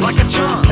like a chunk.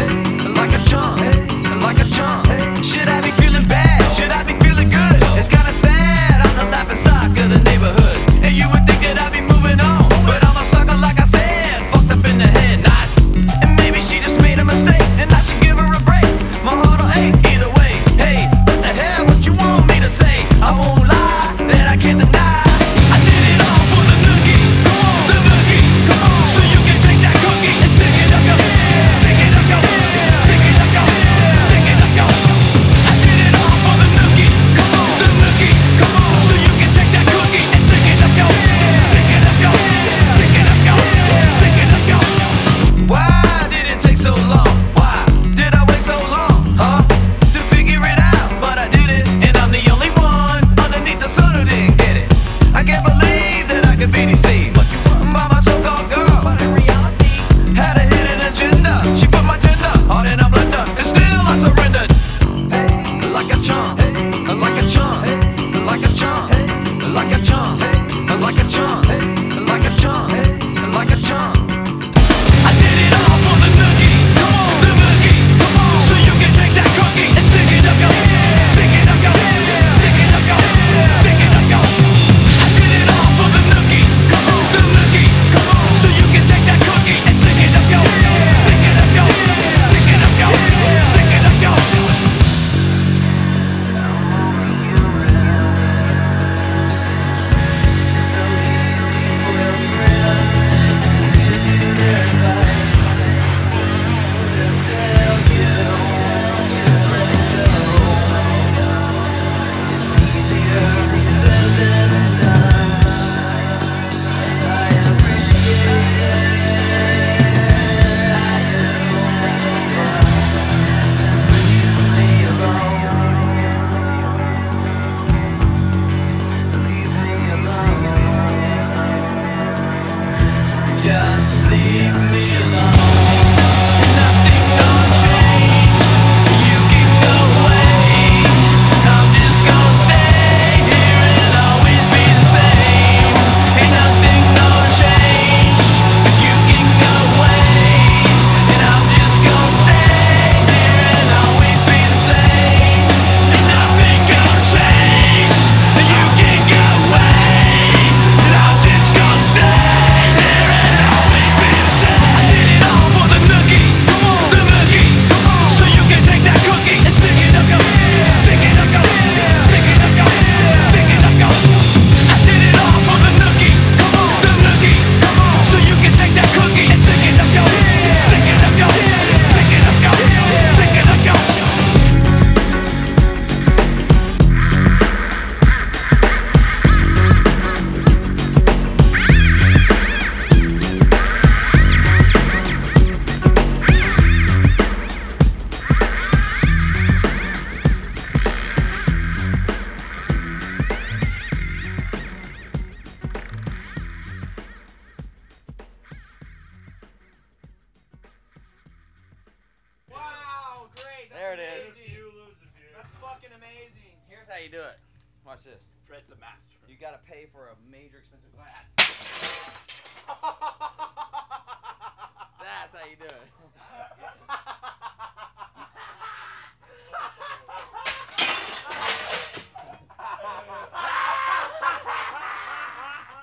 amazing. Here's how you do it. Watch this. Fred's the master. You gotta pay for a major expensive glass. That's how you do it.